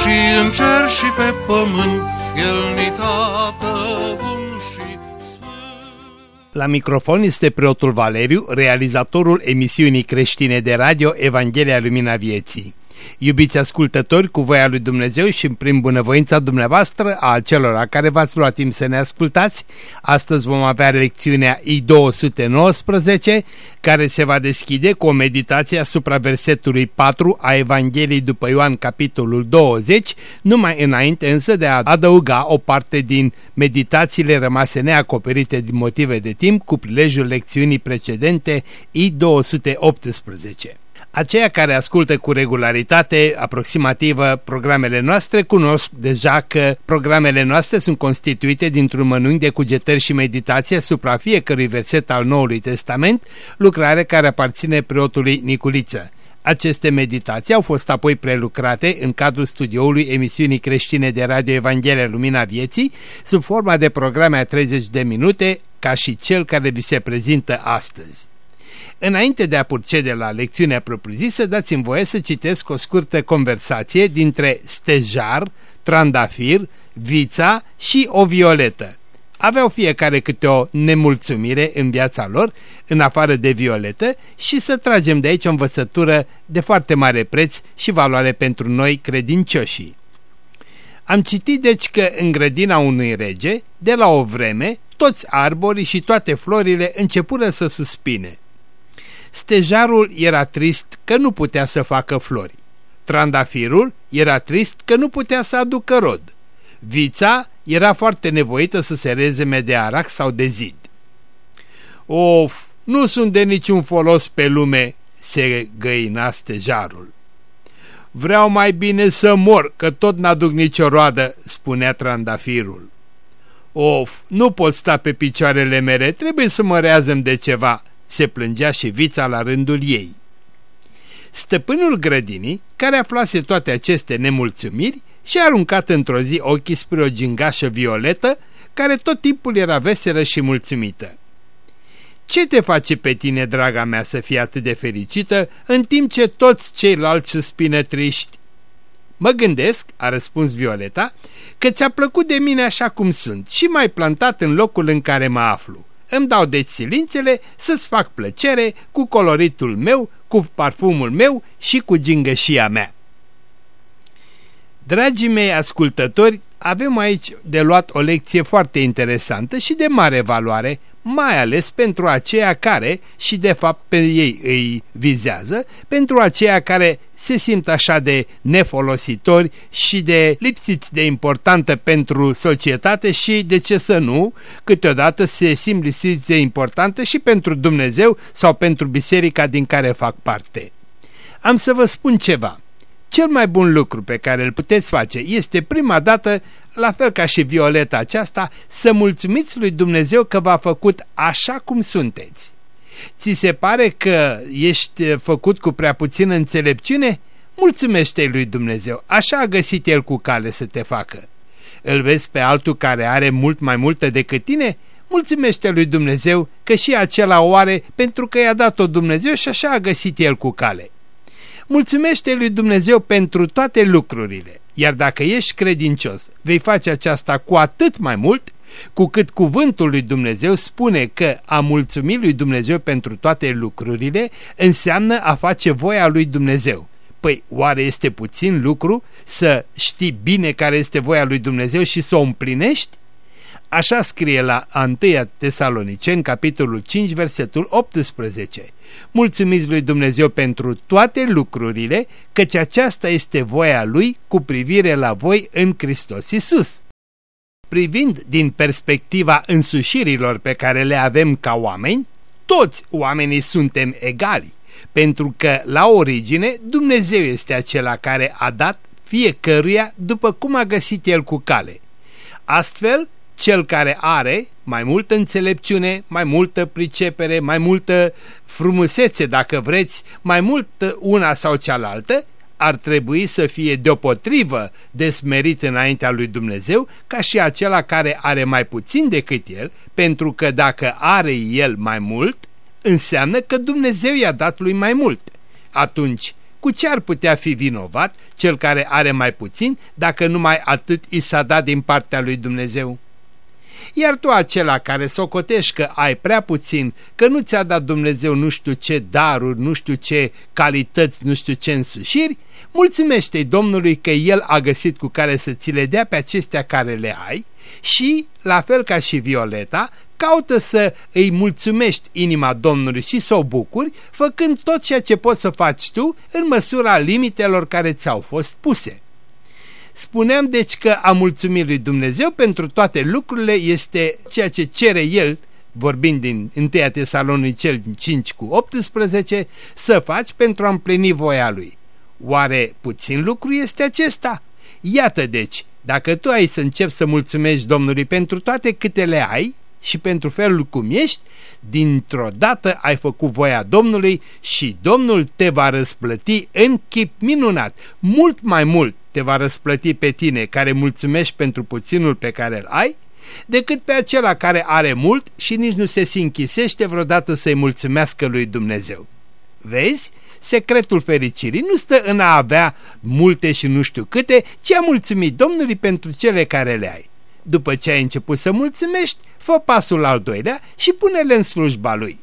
și în cer și pe pământ, El ni tată bun și sfânt. La microfon este preotul Valeriu, realizatorul emisiunii creștine de radio Evanghelia Lumina Vieții. Iubiți ascultători, cu voia lui Dumnezeu și prin bunăvoința dumneavoastră a celor care v-ați luat timp să ne ascultați, astăzi vom avea lecțiunea I-219, care se va deschide cu o meditație asupra versetului 4 a Evangheliei după Ioan, capitolul 20, numai înainte însă de a adăuga o parte din meditațiile rămase neacoperite din motive de timp cu prilejul lecțiunii precedente I-218. Aceia care ascultă cu regularitate aproximativă programele noastre cunosc deja că programele noastre sunt constituite dintr-un mănânc de cugetări și meditație asupra fiecărui verset al Noului Testament, lucrare care aparține preotului Niculiță. Aceste meditații au fost apoi prelucrate în cadrul studioului emisiunii creștine de Radio Evanghelia Lumina Vieții, sub forma de programe a 30 de minute, ca și cel care vi se prezintă astăzi. Înainte de a procede la lecțiunea propriu-zisă, dați-mi voie să citesc o scurtă conversație dintre stejar, trandafir, vița și o violetă. Aveau fiecare câte o nemulțumire în viața lor, în afară de violetă, și să tragem de aici o învățătură de foarte mare preț și valoare pentru noi credincioșii. Am citit deci că în grădina unui rege, de la o vreme, toți arborii și toate florile începură să suspine – Stejarul era trist că nu putea să facă flori. Trandafirul era trist că nu putea să aducă rod. Vița era foarte nevoită să se rezeme de arac sau de zid. Of, nu sunt de niciun folos pe lume, se găina stejarul. Vreau mai bine să mor, că tot n-aduc nicio roadă, spunea trandafirul. Of, nu pot sta pe picioarele mele, trebuie să mă reazăm de ceva, se plângea și vița la rândul ei. Stăpânul grădinii, care aflase toate aceste nemulțumiri, și-a aruncat într-o zi ochii spre o gingașă violetă, care tot timpul era veselă și mulțumită. Ce te face pe tine, draga mea, să fii atât de fericită, în timp ce toți ceilalți suspină triști? Mă gândesc, a răspuns Violeta, că ți-a plăcut de mine așa cum sunt și m-ai plantat în locul în care mă aflu. Îmi dau deci silințele să-ți fac plăcere cu coloritul meu, cu parfumul meu și cu gingășia mea. Dragii mei ascultători, avem aici de luat o lecție foarte interesantă și de mare valoare, mai ales pentru aceia care, și de fapt pe ei îi vizează, pentru aceia care se simt așa de nefolositori și de lipsiți de importantă pentru societate și, de ce să nu, câteodată se simt lipsiți de importantă și pentru Dumnezeu sau pentru biserica din care fac parte. Am să vă spun ceva. Cel mai bun lucru pe care îl puteți face este prima dată, la fel ca și Violeta aceasta, să mulțumiți lui Dumnezeu că v-a făcut așa cum sunteți. Ți se pare că ești făcut cu prea puțină înțelepciune? Mulțumește lui Dumnezeu, așa a găsit El cu cale să te facă. Îl vezi pe altul care are mult mai multă decât tine? Mulțumește lui Dumnezeu că și acela o are pentru că i-a dat-o Dumnezeu și așa a găsit El cu cale. Mulțumește lui Dumnezeu pentru toate lucrurile, iar dacă ești credincios, vei face aceasta cu atât mai mult cu cât cuvântul lui Dumnezeu spune că a mulțumi lui Dumnezeu pentru toate lucrurile înseamnă a face voia lui Dumnezeu. Păi, oare este puțin lucru să știi bine care este voia lui Dumnezeu și să o împlinești? Așa scrie la 1 Tesaloniceni, capitolul 5, versetul 18. Mulțumiți lui Dumnezeu pentru toate lucrurile, căci aceasta este voia Lui cu privire la voi în Hristos Isus. Privind din perspectiva însușirilor pe care le avem ca oameni, toți oamenii suntem egali, pentru că la origine Dumnezeu este acela care a dat fiecăruia după cum a găsit el cu cale. Astfel, cel care are mai multă înțelepciune, mai multă pricepere, mai multă frumusețe, dacă vreți, mai mult una sau cealaltă, ar trebui să fie deopotrivă desmerit înaintea lui Dumnezeu ca și acela care are mai puțin decât el, pentru că dacă are el mai mult, înseamnă că Dumnezeu i-a dat lui mai mult. Atunci, cu ce ar putea fi vinovat cel care are mai puțin dacă numai atât i s-a dat din partea lui Dumnezeu? Iar tu acela care socotești că ai prea puțin, că nu ți-a dat Dumnezeu nu știu ce daruri, nu știu ce calități, nu știu ce însușiri, mulțumește-i Domnului că El a găsit cu care să ți le dea pe acestea care le ai și, la fel ca și Violeta, caută să îi mulțumești inima Domnului și să o bucuri, făcând tot ceea ce poți să faci tu în măsura limitelor care ți-au fost puse. Spuneam deci că a mulțumi lui Dumnezeu pentru toate lucrurile este ceea ce cere El, vorbind din 1 cel 5 cu 18, să faci pentru a împlini voia Lui. Oare puțin lucru este acesta? Iată deci, dacă tu ai să începi să mulțumești Domnului pentru toate câte le ai și pentru felul cum ești, dintr-o dată ai făcut voia Domnului și Domnul te va răsplăti în chip minunat, mult mai mult te va răsplăti pe tine care mulțumești pentru puținul pe care îl ai, decât pe acela care are mult și nici nu se sinchisește vreodată să-i mulțumească lui Dumnezeu. Vezi? Secretul fericirii nu stă în a avea multe și nu știu câte, ci a mulțumi Domnului pentru cele care le ai. După ce ai început să mulțumești, fă pasul al doilea și pune-le în slujba lui.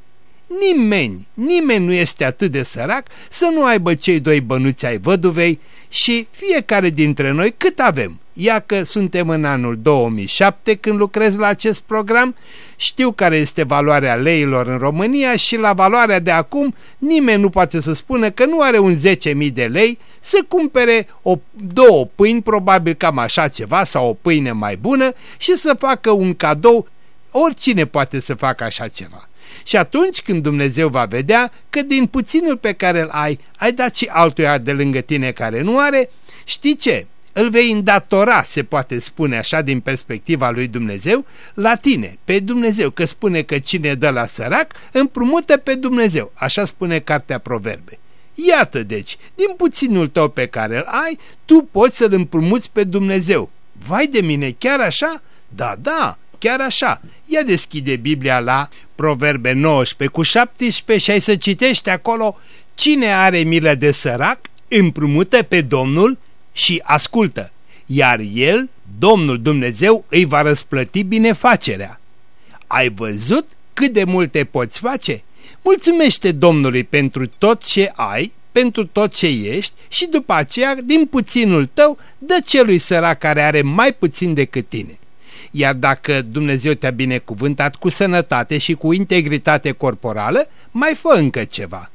Nimeni, nimeni nu este atât de sărac să nu aibă cei doi bănuți ai văduvei și fiecare dintre noi cât avem. Ia că suntem în anul 2007 când lucrez la acest program, știu care este valoarea leilor în România și la valoarea de acum nimeni nu poate să spună că nu are un 10.000 de lei să cumpere o, două pâini, probabil cam așa ceva, sau o pâine mai bună și să facă un cadou. Oricine poate să facă așa ceva. Și atunci când Dumnezeu va vedea că din puținul pe care îl ai, ai dat și altuia de lângă tine care nu are, știi ce? Îl vei îndatora, se poate spune așa din perspectiva lui Dumnezeu, la tine, pe Dumnezeu, că spune că cine dă la sărac, împrumută pe Dumnezeu, așa spune Cartea Proverbe. Iată deci, din puținul tău pe care îl ai, tu poți să-l împrumuți pe Dumnezeu. Vai de mine, chiar așa? Da, da, chiar așa. Ia deschide Biblia la Proverbe 19 cu 17 și ai să citești acolo Cine are milă de sărac, împrumută pe Domnul și ascultă, iar El, Domnul Dumnezeu, îi va răsplăti binefacerea. Ai văzut cât de multe poți face? Mulțumește Domnului pentru tot ce ai, pentru tot ce ești și după aceea, din puținul tău, dă celui sărac care are mai puțin decât tine. Iar dacă Dumnezeu te-a binecuvântat cu sănătate și cu integritate corporală, mai fă încă ceva.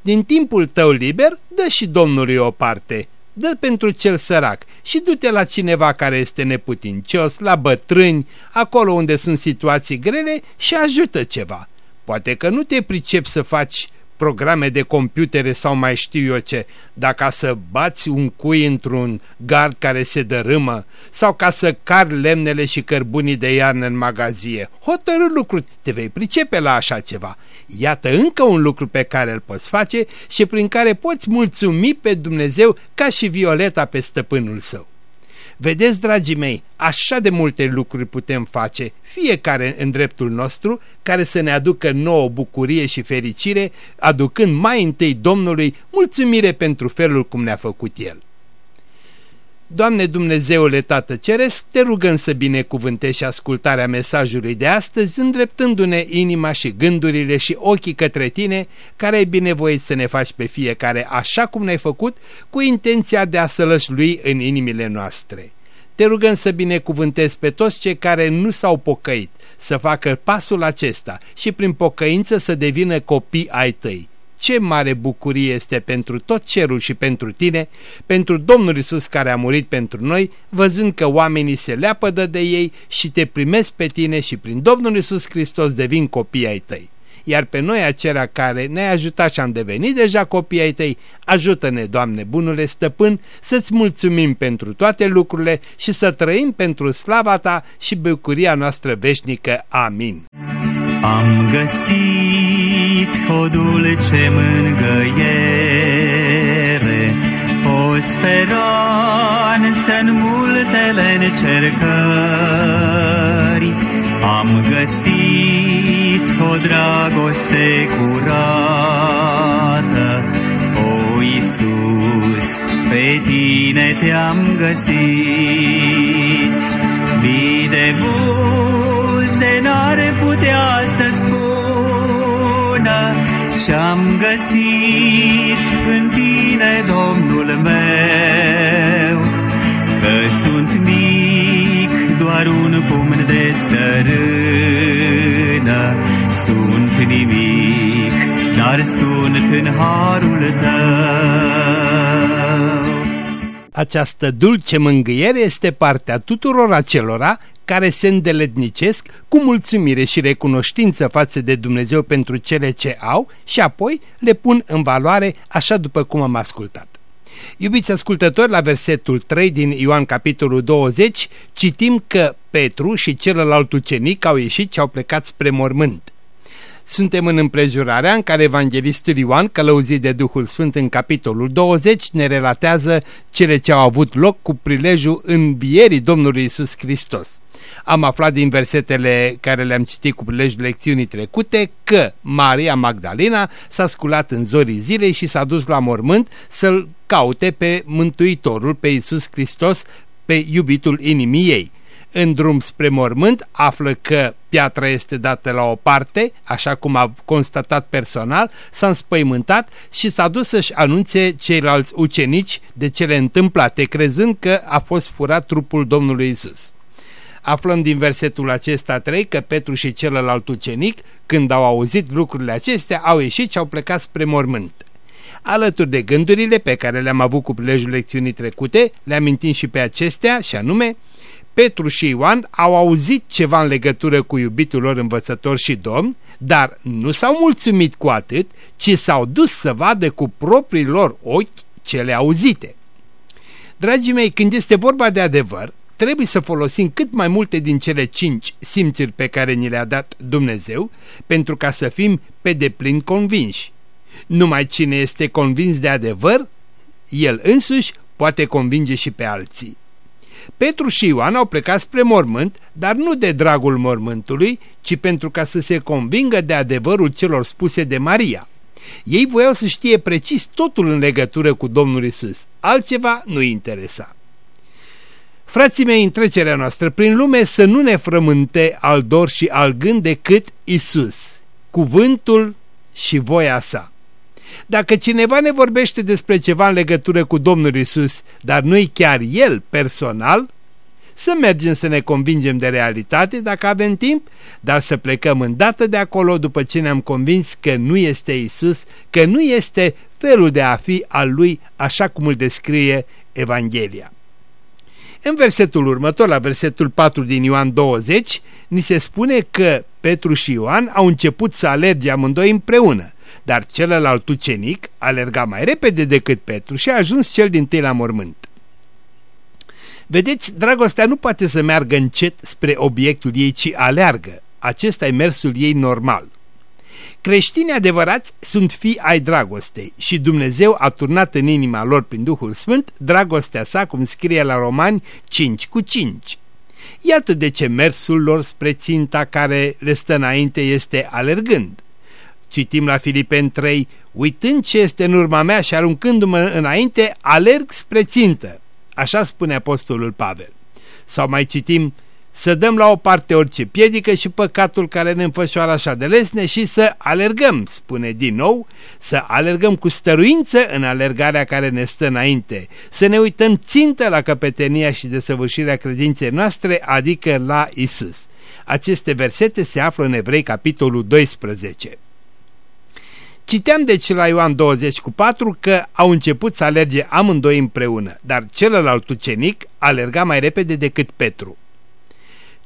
Din timpul tău liber, dă și Domnului o parte, dă pentru cel sărac și du-te la cineva care este neputincios, la bătrâni, acolo unde sunt situații grele și ajută ceva. Poate că nu te pricepi să faci programe de computere sau mai știu eu ce, dar ca să bați un cui într-un gard care se dărâmă sau ca să car lemnele și cărbunii de iarnă în magazie. Hotărâ lucru, te vei pricepe la așa ceva. Iată încă un lucru pe care îl poți face și prin care poți mulțumi pe Dumnezeu ca și Violeta pe stăpânul său. Vedeți, dragii mei, așa de multe lucruri putem face, fiecare în dreptul nostru, care să ne aducă nouă bucurie și fericire, aducând mai întâi Domnului mulțumire pentru felul cum ne-a făcut El. Doamne Dumnezeule Tată Ceresc, te rugăm să binecuvântești ascultarea mesajului de astăzi, îndreptându-ne inima și gândurile și ochii către Tine, care ai binevoit să ne faci pe fiecare așa cum ne-ai făcut, cu intenția de a sălășlui în inimile noastre. Te rugăm să binecuvântezi pe toți cei care nu s-au pocăit, să facă pasul acesta și prin pocăință să devină copii ai tăi ce mare bucurie este pentru tot cerul și pentru tine, pentru Domnul Isus care a murit pentru noi, văzând că oamenii se leapădă de ei și te primesc pe tine și prin Domnul Isus Hristos devin copii ai tăi. iar pe noi acelea care ne-ai ajutat și am devenit deja copii ai tăi, ajută-ne, Doamne, bunule stăpân, să-ți mulțumim pentru toate lucrurile și să trăim pentru slava ta și bucuria noastră veșnică. Amin. Am găsit o dulce mângăiere, o speranță în multele încercări. Am găsit o dragoste curată, o Iisus, pe tine te-am găsit. Mii de buze n-ar putea să spună Ce-am găsit în tine, Domnul meu Că sunt mic, doar un pumn de țărână. Sunt nimic, dar sunt în harul tău. Această dulce mângâiere este partea tuturor acelora care se îndeletnicesc cu mulțumire și recunoștință față de Dumnezeu pentru cele ce au și apoi le pun în valoare așa după cum am ascultat. Iubiți ascultători, la versetul 3 din Ioan capitolul 20 citim că Petru și celălalt ucenic au ieșit și au plecat spre mormânt. Suntem în împrejurarea în care evanghelistul Ioan, călăuzit de Duhul Sfânt în capitolul 20, ne relatează cele ce au avut loc cu prilejul învierii Domnului Isus Hristos. Am aflat din versetele care le-am citit cu prilejul lecțiunii trecute că Maria Magdalena s-a sculat în zorii zilei și s-a dus la mormânt să-l caute pe Mântuitorul, pe Isus Hristos, pe iubitul inimii ei în drum spre mormânt, află că piatra este dată la o parte, așa cum a constatat personal, s-a înspăimântat și s-a dus să-și anunțe ceilalți ucenici de cele întâmplate, crezând că a fost furat trupul Domnului Isus. Aflăm din versetul acesta 3 că Petru și celălalt ucenic, când au auzit lucrurile acestea, au ieșit și au plecat spre mormânt. Alături de gândurile pe care le-am avut cu prilejul lecțiunii trecute, le amintim și pe acestea, și anume, Petru și Ioan au auzit ceva în legătură cu iubitul lor învățător și domn, dar nu s-au mulțumit cu atât, ci s-au dus să vadă cu proprii lor ochi cele auzite. Dragii mei, când este vorba de adevăr, trebuie să folosim cât mai multe din cele cinci simțuri pe care ni le-a dat Dumnezeu pentru ca să fim pe deplin convinși. Numai cine este convins de adevăr, el însuși poate convinge și pe alții. Petru și Ioan au plecat spre mormânt, dar nu de dragul mormântului, ci pentru ca să se convingă de adevărul celor spuse de Maria. Ei voiau să știe precis totul în legătură cu Domnul Isus. Altceva nu interesa. Frații mei, în trecerea noastră prin lume să nu ne frământe al dor și al gând decât Isus, cuvântul și voia sa. Dacă cineva ne vorbește despre ceva în legătură cu Domnul Isus, dar nu-i chiar El personal, să mergem să ne convingem de realitate dacă avem timp, dar să plecăm îndată de acolo după ce ne-am convins că nu este Isus, că nu este felul de a fi al Lui așa cum îl descrie Evanghelia. În versetul următor, la versetul 4 din Ioan 20, ni se spune că Petru și Ioan au început să alerge amândoi împreună, dar celălalt ucenic alerga mai repede decât Petru și a ajuns cel din tâi la mormânt. Vedeți, dragostea nu poate să meargă încet spre obiectul ei, ci aleargă. Acesta e mersul ei normal. Creștinii adevărați sunt fii ai dragostei și Dumnezeu a turnat în inima lor prin Duhul Sfânt dragostea sa, cum scrie la Romani 5 cu 5. Iată de ce mersul lor spre ținta care le stă înainte este alergând. Citim la Filipen 3, uitând ce este în urma mea și aruncându-mă înainte, alerg spre țintă. Așa spune Apostolul Pavel. Sau mai citim, să dăm la o parte orice piedică și păcatul care ne înfășoară așa de lesne și să alergăm, spune din nou, să alergăm cu stăruință în alergarea care ne stă înainte, să ne uităm țintă la căpetenia și desăvârșirea credinței noastre, adică la Isus. Aceste versete se află în Evrei capitolul 12. Citeam deci la Ioan 20 cu 4 că au început să alerge amândoi împreună, dar celălalt ucenic alerga mai repede decât Petru.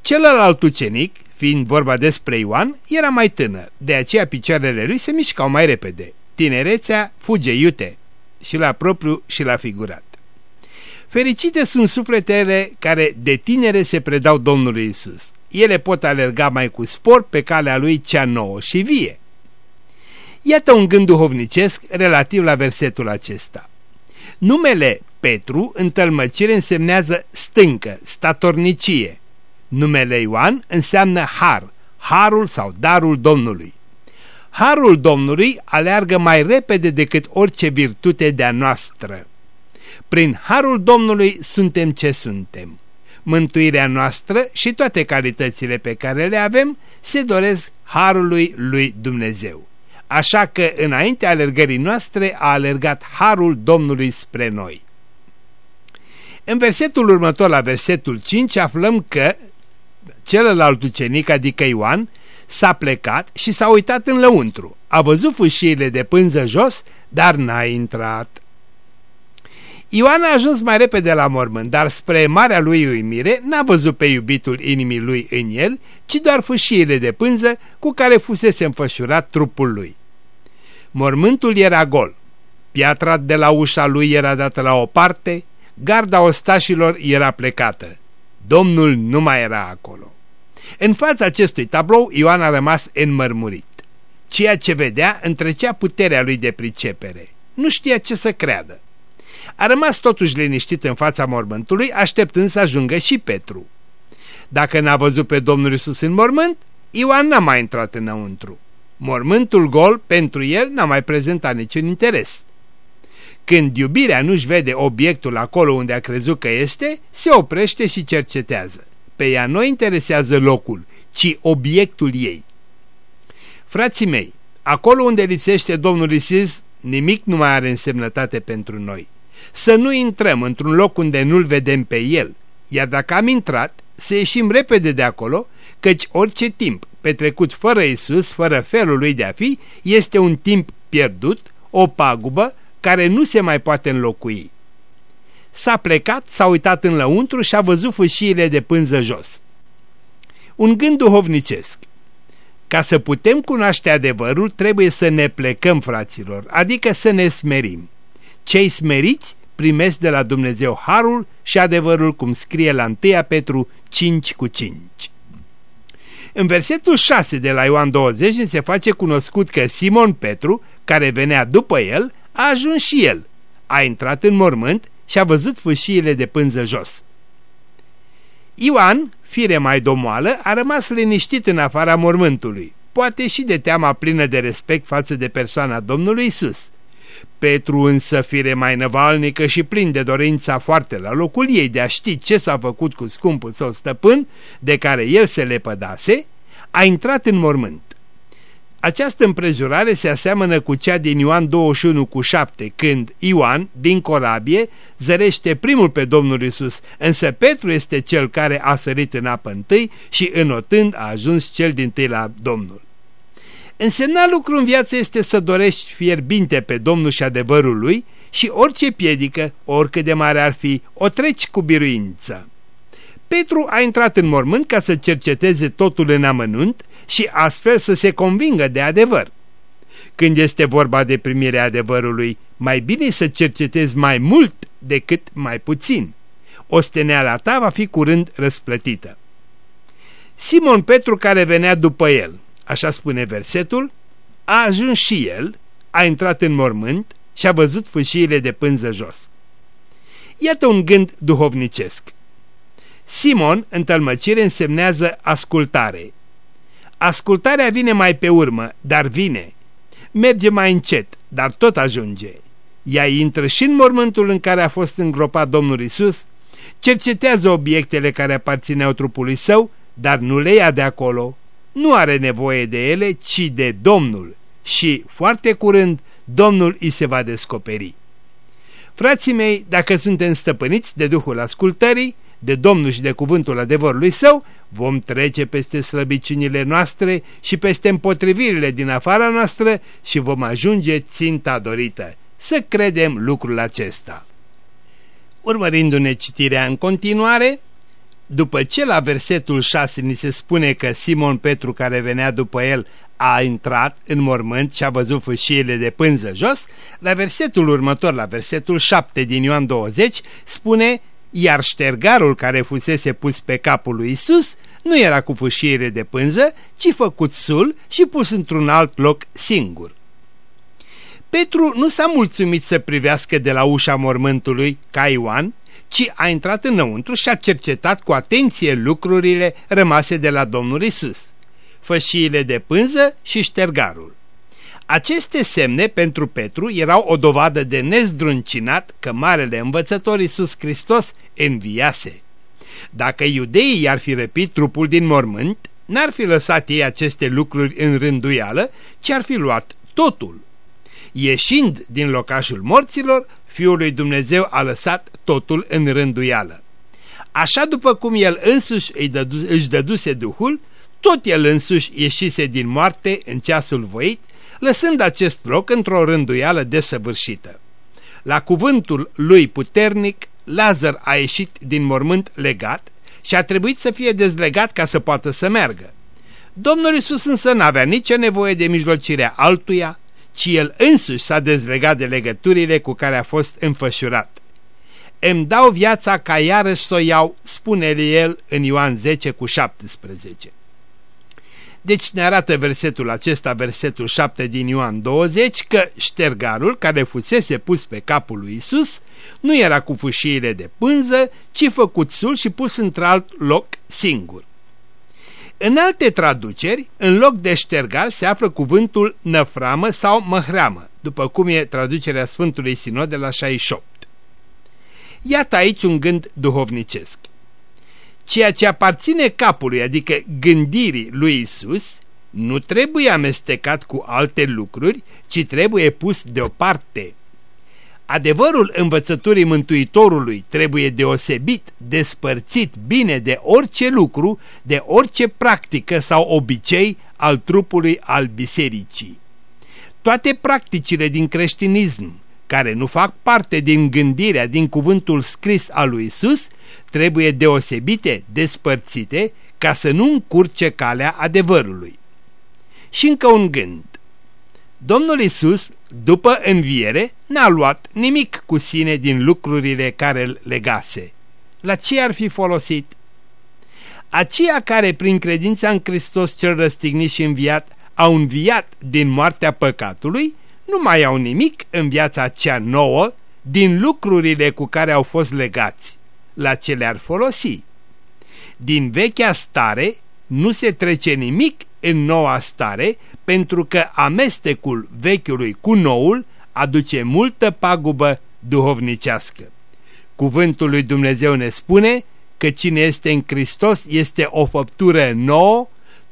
Celălalt ucenic, Fiind vorba despre Ioan, era mai tânăr, de aceea picioarele lui se mișcau mai repede. Tinerețea fuge iute, și la propriu și la figurat. Fericite sunt sufletele care de tinere se predau Domnului Isus. Ele pot alerga mai cu spor pe calea lui cea nouă și vie. Iată un gând duhovnicesc relativ la versetul acesta. Numele Petru în tălmăcire însemnează stâncă, statornicie. Numele Ioan înseamnă har, harul sau darul Domnului. Harul Domnului aleargă mai repede decât orice virtute de-a noastră. Prin harul Domnului suntem ce suntem. Mântuirea noastră și toate calitățile pe care le avem se doresc harului lui Dumnezeu. Așa că înainte alergării noastre a alergat harul Domnului spre noi. În versetul următor, la versetul 5, aflăm că celălalt ucenic, adică Ioan, s-a plecat și s-a uitat în lăuntru. A văzut fâșiile de pânză jos, dar n-a intrat. Ioan a ajuns mai repede la mormânt, dar spre marea lui uimire n-a văzut pe iubitul inimii lui în el, ci doar fâșiile de pânză cu care fusese înfășurat trupul lui. Mormântul era gol, piatra de la ușa lui era dată la o parte, garda ostașilor era plecată. Domnul nu mai era acolo. În fața acestui tablou Ioan a rămas înmărmurit. Ceea ce vedea întrecea puterea lui de pricepere. Nu știa ce să creadă. A rămas totuși liniștit în fața mormântului, așteptând să ajungă și Petru. Dacă n-a văzut pe Domnul Isus în mormânt, Ioan n-a mai intrat înăuntru. Mormântul gol pentru el n-a mai prezentat niciun interes. Când iubirea nu-și vede obiectul acolo unde a crezut că este, se oprește și cercetează. Pe ea nu interesează locul, ci obiectul ei. Frații mei, acolo unde lipsește Domnul Isus, nimic nu mai are însemnătate pentru noi. Să nu intrăm într-un loc unde nu-L vedem pe El, iar dacă am intrat, să ieșim repede de acolo, căci orice timp petrecut fără Isus, fără felul lui de a fi, este un timp pierdut, o pagubă care nu se mai poate înlocui. S-a plecat, s-a uitat în lăuntru și a văzut fâșiile de pânză jos. Un gând duhovnicesc. Ca să putem cunoaște adevărul, trebuie să ne plecăm, fraților, adică să ne smerim. Cei smeriți primesc de la Dumnezeu harul și adevărul, cum scrie la 1 Petru 5 cu 5. În versetul 6 de la Ioan 20 se face cunoscut că Simon Petru, care venea după el, a ajuns și el. A intrat în mormânt și a văzut fâșiile de pânză jos. Ioan, fire mai domoală, a rămas liniștit în afara mormântului, poate și de teama plină de respect față de persoana Domnului Isus. Petru însă, fire mai năvalnică și plin de dorința foarte la locul ei de a ști ce s-a făcut cu scumpul său stăpân, de care el se lepădase, a intrat în mormânt. Această împrejurare se aseamănă cu cea din Ioan 21 cu 7, când Ioan, din corabie, zărește primul pe Domnul Isus, însă Petru este cel care a sărit în apă întâi și înotând a ajuns cel din tâi la Domnul. Însemna lucru în viață este să dorești fierbinte pe Domnul și adevărul lui și orice piedică, oricât de mare ar fi, o treci cu biruință. Petru a intrat în mormânt ca să cerceteze totul în amănunt și astfel să se convingă de adevăr. Când este vorba de primirea adevărului, mai bine să cercetezi mai mult decât mai puțin. Osteneala ta va fi curând răsplătită. Simon Petru care venea după el, așa spune versetul, a ajuns și el, a intrat în mormânt și a văzut fâșiile de pânză jos. Iată un gând duhovnicesc. Simon, în tălmăcire, însemnează ascultare. Ascultarea vine mai pe urmă, dar vine. Merge mai încet, dar tot ajunge. Ea intră și în mormântul în care a fost îngropat Domnul Isus, cercetează obiectele care aparțineau trupului său, dar nu le ia de acolo. Nu are nevoie de ele, ci de Domnul. Și, foarte curând, Domnul îi se va descoperi. Frații mei, dacă suntem stăpâniți de Duhul ascultării, de Domnul și de cuvântul adevărului său, vom trece peste slăbiciunile noastre și peste împotrivirile din afara noastră și vom ajunge ținta dorită. Să credem lucrul acesta. Urmărindu-ne citirea în continuare, după ce la versetul 6 ni se spune că Simon Petru care venea după el a intrat în mormânt și a văzut fâșiile de pânză jos, la versetul următor, la versetul 7 din Ioan 20, spune iar ștergarul care fusese pus pe capul lui Isus nu era cu fâșiere de pânză, ci făcut sul și pus într-un alt loc singur. Petru nu s-a mulțumit să privească de la ușa mormântului ca Ioan, ci a intrat înăuntru și a cercetat cu atenție lucrurile rămase de la Domnul Isus, fășiile de pânză și ștergarul. Aceste semne pentru Petru erau o dovadă de nezdruncinat că Marele Învățător Iisus Hristos înviase. Dacă iudeii i-ar fi răpit trupul din mormânt, n-ar fi lăsat ei aceste lucruri în rânduială, ci ar fi luat totul. Ieșind din locașul morților, Fiul lui Dumnezeu a lăsat totul în rânduială. Așa după cum el însuși își dăduse Duhul, tot el însuși ieșise din moarte în ceasul voit lăsând acest loc într-o rânduială desăvârșită. La cuvântul lui puternic, Lazar a ieșit din mormânt legat și a trebuit să fie dezlegat ca să poată să meargă. Domnul Isus însă n-avea nicio nevoie de mijlocirea altuia, ci el însuși s-a dezlegat de legăturile cu care a fost înfășurat. Îmi dau viața ca iarăși să o iau, spune el în Ioan 10 cu 17. Deci ne arată versetul acesta, versetul 7 din Ioan 20, că ștergarul care fusese pus pe capul lui Isus nu era cu fâșiile de pânză, ci făcut sul și pus într-alt loc singur. În alte traduceri, în loc de ștergar se află cuvântul năframă sau măhreamă, după cum e traducerea Sfântului Sinod de la 68. Iată aici un gând duhovnicesc ceea ce aparține capului, adică gândirii lui Isus, nu trebuie amestecat cu alte lucruri, ci trebuie pus deoparte. Adevărul învățăturii Mântuitorului trebuie deosebit, despărțit bine de orice lucru, de orice practică sau obicei al trupului al bisericii. Toate practicile din creștinism, care nu fac parte din gândirea, din cuvântul scris al lui Isus, trebuie deosebite, despărțite, ca să nu încurce calea adevărului. Și încă un gând. Domnul Isus, după înviere, n-a luat nimic cu sine din lucrurile care îl legase. La ce ar fi folosit? Aceia care prin credința în Hristos cel răstignit și înviat au înviat din moartea păcatului, nu mai au nimic în viața cea nouă din lucrurile cu care au fost legați, la ce le-ar folosi. Din vechea stare nu se trece nimic în noua stare pentru că amestecul vechiului cu noul aduce multă pagubă duhovnicească. Cuvântul lui Dumnezeu ne spune că cine este în Hristos este o făptură nouă,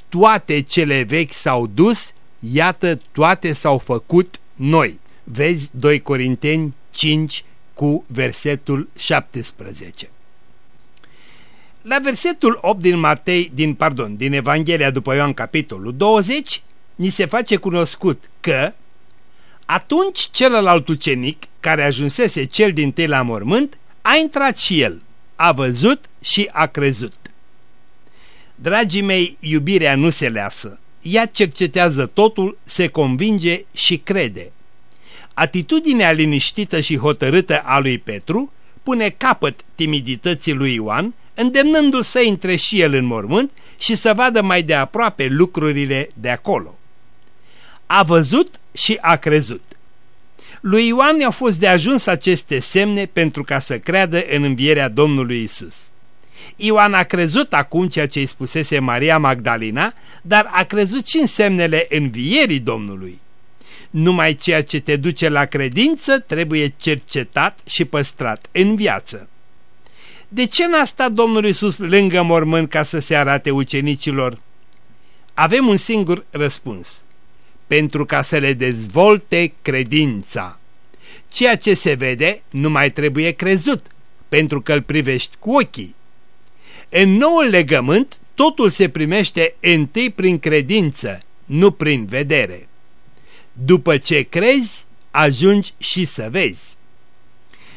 toate cele vechi s-au dus, iată toate s-au făcut noi. Vezi 2 Corinteni 5 cu versetul 17. La versetul 8 din Matei, din, pardon, din Evanghelia după Ioan capitolul 20, ni se face cunoscut că atunci celălalt ucenic, care ajunsese cel din tâi la mormânt, a intrat și el, a văzut și a crezut. Dragii mei, iubirea nu se leasă ea cercetează totul, se convinge și crede. Atitudinea liniștită și hotărâtă a lui Petru pune capăt timidității lui Ioan, îndemnându-l să intre și el în mormânt și să vadă mai de aproape lucrurile de acolo. A văzut și a crezut. Lui Ioan i-au fost de ajuns aceste semne pentru ca să creadă în învierea Domnului Isus. Ioan a crezut acum ceea ce îi spusese Maria Magdalena, dar a crezut și în semnele învierii Domnului. Numai ceea ce te duce la credință trebuie cercetat și păstrat în viață. De ce n-a stat Domnul Isus lângă mormânt ca să se arate ucenicilor? Avem un singur răspuns. Pentru ca să le dezvolte credința. Ceea ce se vede nu mai trebuie crezut, pentru că îl privești cu ochii. În noul legământ, totul se primește întâi prin credință, nu prin vedere. După ce crezi, ajungi și să vezi.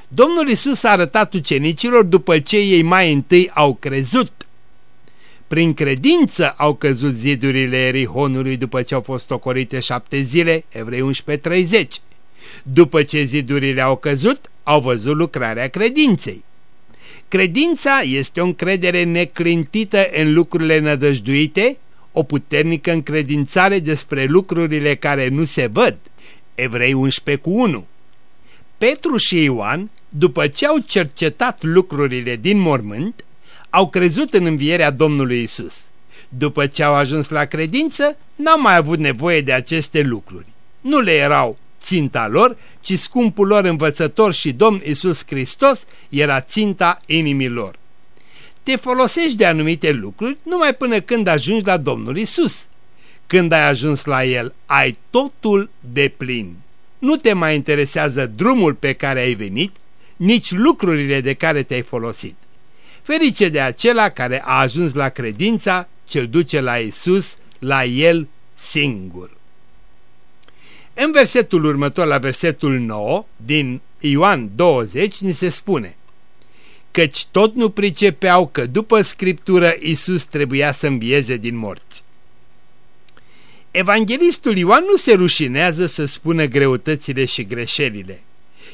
Domnul Isus a arătat ucenicilor după ce ei mai întâi au crezut. Prin credință au căzut zidurile Erihonului după ce au fost ocorite șapte zile, Evrei 11.30. După ce zidurile au căzut, au văzut lucrarea credinței. Credința este o încredere neclintită în lucrurile nădăjduite, o puternică încredințare despre lucrurile care nu se văd. Evrei 11 cu 1 Petru și Ioan, după ce au cercetat lucrurile din mormânt, au crezut în învierea Domnului Isus. După ce au ajuns la credință, n-au mai avut nevoie de aceste lucruri. Nu le erau ținta lor, ci scumpul lor învățător și Domn Isus Hristos era ținta inimilor. Te folosești de anumite lucruri numai până când ajungi la Domnul Isus. Când ai ajuns la El, ai totul de plin. Nu te mai interesează drumul pe care ai venit, nici lucrurile de care te-ai folosit. Ferice de acela care a ajuns la credința ce-l duce la Isus, la El singur. În versetul următor, la versetul 9, din Ioan 20, ni se spune Căci tot nu pricepeau că după Scriptură Isus trebuia să învieze din morți. Evanghelistul Ioan nu se rușinează să spună greutățile și greșelile.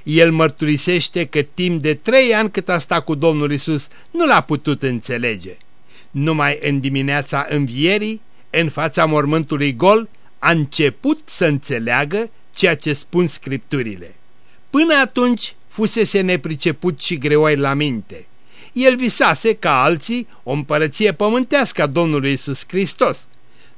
El mărturisește că timp de trei ani cât a stat cu Domnul Isus nu l-a putut înțelege. Numai în dimineața învierii, în fața mormântului gol, a început să înțeleagă ceea ce spun scripturile. Până atunci fusese nepriceput și greoi la minte. El visase, ca alții, o împărăție pământească a Domnului Isus Hristos,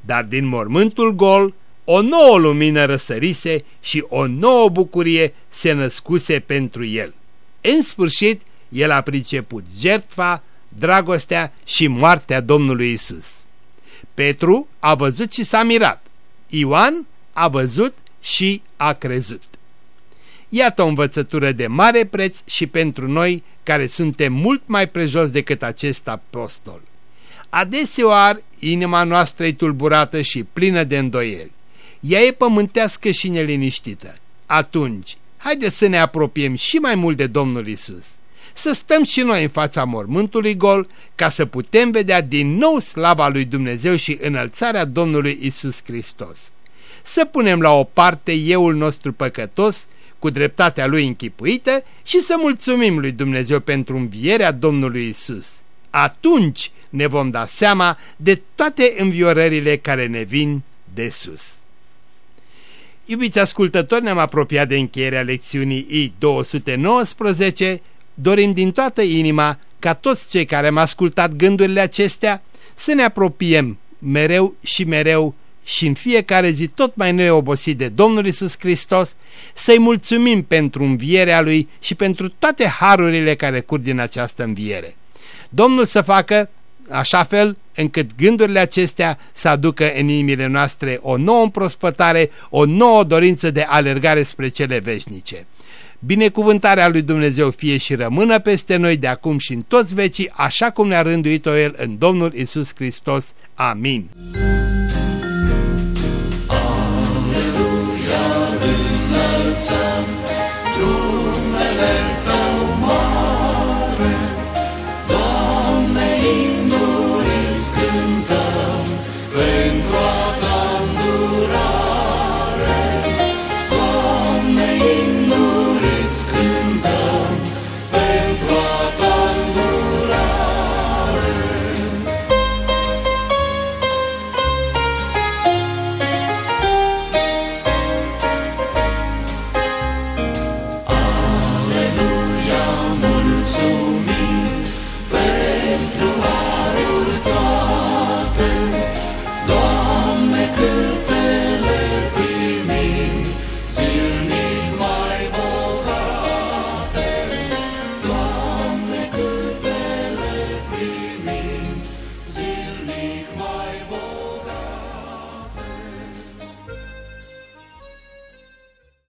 dar din mormântul gol o nouă lumină răsărise și o nouă bucurie se născuse pentru el. În sfârșit, el a priceput jertfa, dragostea și moartea Domnului Isus. Petru a văzut și s-a mirat. Ioan a văzut și a crezut. Iată o învățătură de mare preț și pentru noi care suntem mult mai prejos decât acest apostol. Adeseoar inima noastră e tulburată și plină de îndoieli. Ea e pământească și neliniștită. Atunci, haideți să ne apropiem și mai mult de Domnul Isus. Să stăm și noi în fața mormântului gol ca să putem vedea din nou slava lui Dumnezeu și înălțarea Domnului Isus Hristos. Să punem la o parte euul nostru păcătos cu dreptatea lui închipuită și să mulțumim lui Dumnezeu pentru învierea Domnului Isus. Atunci ne vom da seama de toate înviorările care ne vin de sus. Iubiți ascultători, ne-am apropiat de încheierea lecțiunii I-219. Dorim din toată inima ca toți cei care am ascultat gândurile acestea să ne apropiem mereu și mereu și în fiecare zi tot mai neobosit de Domnul Isus Hristos, să-i mulțumim pentru învierea Lui și pentru toate harurile care curg din această înviere. Domnul să facă așa fel încât gândurile acestea să aducă în inimile noastre o nouă împrospătare, o nouă dorință de alergare spre cele veșnice. Binecuvântarea lui Dumnezeu fie și rămână peste noi de acum și în toți vecii, așa cum ne-a rânduit-o El în Domnul Isus Hristos. Amin.